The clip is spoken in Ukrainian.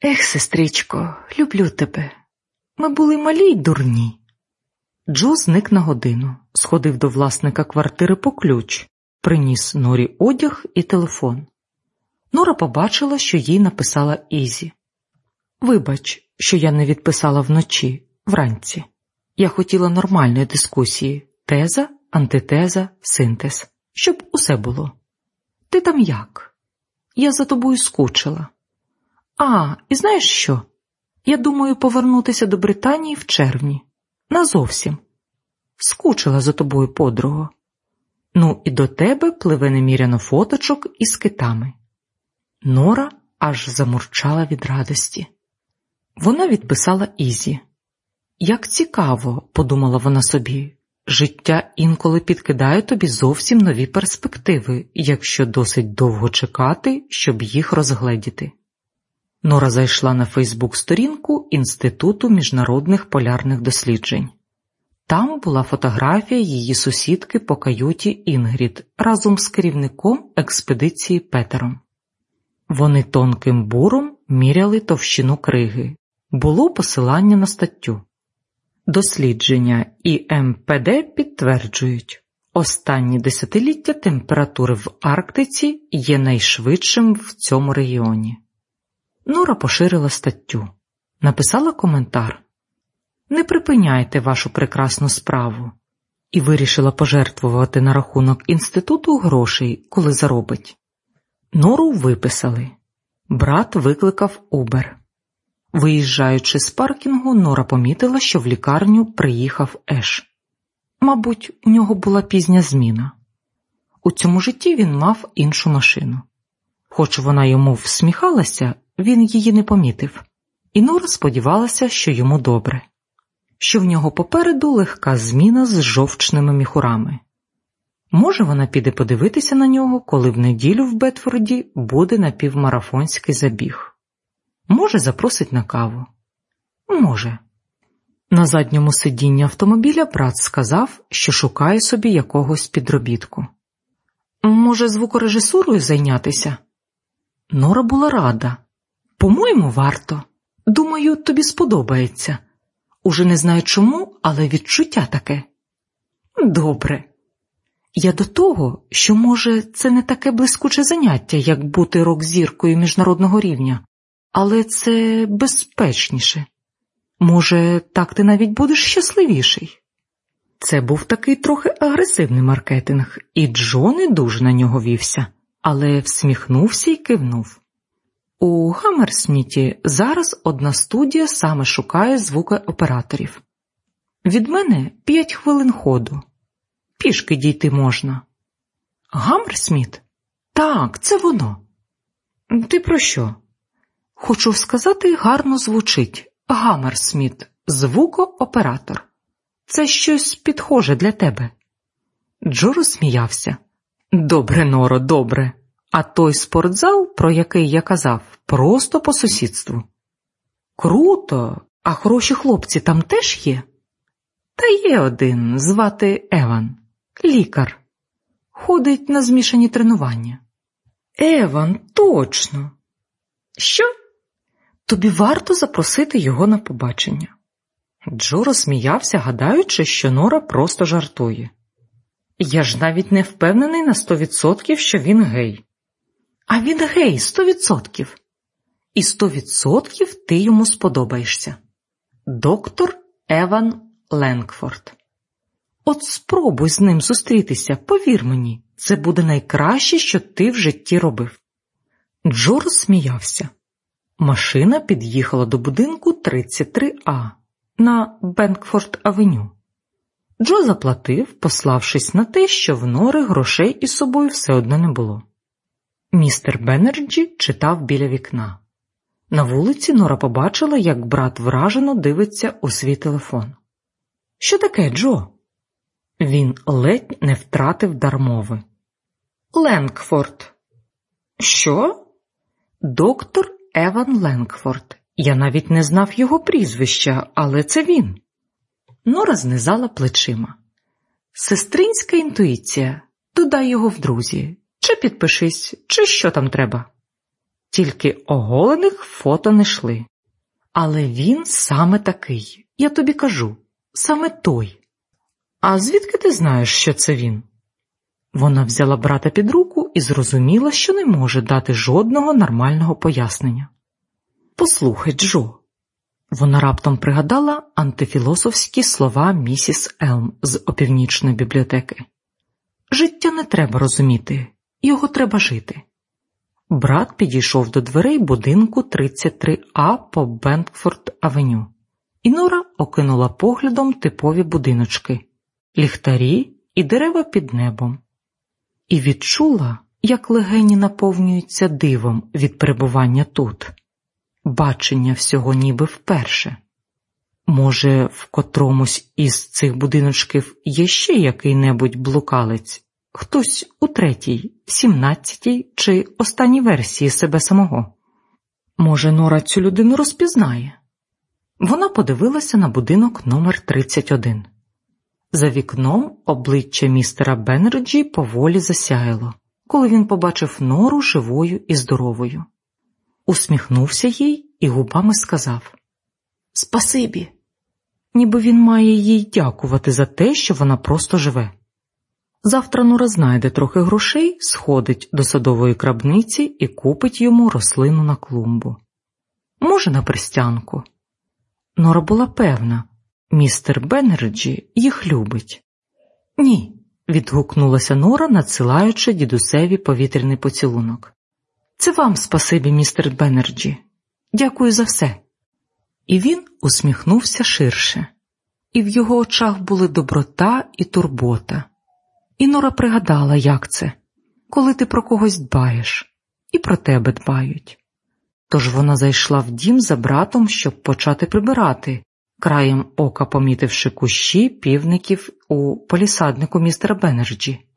Ех, сестричко, люблю тебе. Ми були малі й дурні. Джо зник на годину, сходив до власника квартири по ключ, приніс Норі одяг і телефон. Нора побачила, що їй написала Ізі. Вибач, що я не відписала вночі, вранці. Я хотіла нормальної дискусії теза, антитеза, синтез, щоб усе було. Ти там як? Я за тобою скучила. А, і знаєш що? Я думаю повернутися до Британії в червні. Назовсім. Скучила за тобою, подруго. Ну, і до тебе пливе неміряно фоточок із китами. Нора аж замурчала від радості. Вона відписала Ізі. Як цікаво, подумала вона собі, життя інколи підкидає тобі зовсім нові перспективи, якщо досить довго чекати, щоб їх розгледіти. Нора зайшла на Фейсбук-сторінку Інституту міжнародних полярних досліджень. Там була фотографія її сусідки по каюті Інгрід разом з керівником експедиції Петером. Вони тонким буром міряли товщину криги. Було посилання на статтю. Дослідження ІМПД підтверджують, останні десятиліття температури в Арктиці є найшвидшим в цьому регіоні. Нора поширила статтю, написала коментар Не припиняйте вашу прекрасну справу і вирішила пожертвувати на рахунок інституту грошей, коли заробить. Нору виписали. Брат викликав Убер. Виїжджаючи з паркінгу, Нора помітила, що в лікарню приїхав Еш. Мабуть, у нього була пізня зміна. У цьому житті він мав іншу машину. Хоч вона йому всміхалася, він її не помітив, і Нора сподівалася, що йому добре, що в нього попереду легка зміна з жовчними міхурами. Може, вона піде подивитися на нього, коли в неділю в Бетфорді буде напівмарафонський забіг. Може, запросить на каву. Може. На задньому сидінні автомобіля брат сказав, що шукає собі якогось підробітку. Може, звукорежисурою зайнятися? Нора була рада. По-моєму, варто. Думаю, тобі сподобається. Уже не знаю чому, але відчуття таке. Добре. Я до того, що, може, це не таке блискуче заняття, як бути рок-зіркою міжнародного рівня, але це безпечніше. Може, так ти навіть будеш щасливіший. Це був такий трохи агресивний маркетинг, і Джо не дуже на нього вівся, але всміхнувся і кивнув. У Гаммерсміті зараз одна студія саме шукає звукооператорів. Від мене п'ять хвилин ходу. Пішки дійти можна. Гаммерсміт? Так, це воно. Ти про що? Хочу сказати, гарно звучить Гаммерсміт, звукооператор. Це щось підхоже для тебе. Джо розсміявся. Добре, Норо, добре. А той спортзал, про який я казав, просто по сусідству. Круто, а хороші хлопці там теж є? Та є один звати Еван, лікар. Ходить на змішані тренування. Еван, точно. Що? Тобі варто запросити його на побачення. Джо розсміявся, гадаючи, що Нора просто жартує. Я ж навіть не впевнений на сто відсотків, що він гей. А він гей, сто відсотків. І сто відсотків ти йому сподобаєшся. Доктор Еван Ленкфорд. От спробуй з ним зустрітися, повір мені, це буде найкраще, що ти в житті робив. Джо розсміявся. Машина під'їхала до будинку 33А на Бенкфорд Авеню. Джо заплатив, пославшись на те, що в нори грошей із собою все одно не було. Містер Беннерджі читав біля вікна. На вулиці Нора побачила, як брат вражено дивиться у свій телефон. Що таке, Джо? Він ледь не втратив дар мови. Ленгфорд. Що? Доктор Еван Ленгфорд. Я навіть не знав його прізвища, але це він. Нора знизала плечима. Сестринська інтуїція. Додай його в друзі. Чи підпишись, чи що там треба. тільки оголених фото не йшли. Але він саме такий, я тобі кажу, саме той. А звідки ти знаєш, що це він? Вона взяла брата під руку і зрозуміла, що не може дати жодного нормального пояснення. Послухай, Джо. Вона раптом пригадала антифілософські слова місіс Елм з опівнічної бібліотеки. Життя не треба розуміти, його треба жити. Брат підійшов до дверей будинку 33А по Бенкфорд Авеню, і Нора окинула поглядом типові будиночки, ліхтарі і дерева під небом, і відчула, як легені наповнюються дивом від перебування тут, бачення всього ніби вперше. Може, в котромусь із цих будиночків є ще який-небудь блукалець, хтось у третій, сімнадцятій чи останній версії себе самого. Може, Нора цю людину розпізнає. Вона подивилася на будинок номер 31 За вікном обличчя містера Беннерджі поволі засяяло, коли він побачив нору живою і здоровою. Усміхнувся їй і губами сказав Спасибі, ніби він має їй дякувати за те, що вона просто живе. Завтра Нора знайде трохи грошей, сходить до садової крамниці і купить йому рослину на клумбу. Може, на перстянку. Нора була певна, містер Беннерджі їх любить. Ні, відгукнулася Нора, надсилаючи дідусеві повітряний поцілунок. Це вам спасибі, містер Беннерджі. Дякую за все. І він усміхнувся ширше, і в його очах були доброта і турбота. І Нора пригадала, як це, коли ти про когось дбаєш, і про тебе дбають. Тож вона зайшла в дім за братом, щоб почати прибирати, краєм ока помітивши кущі півників у полісаднику містера Беннерджі.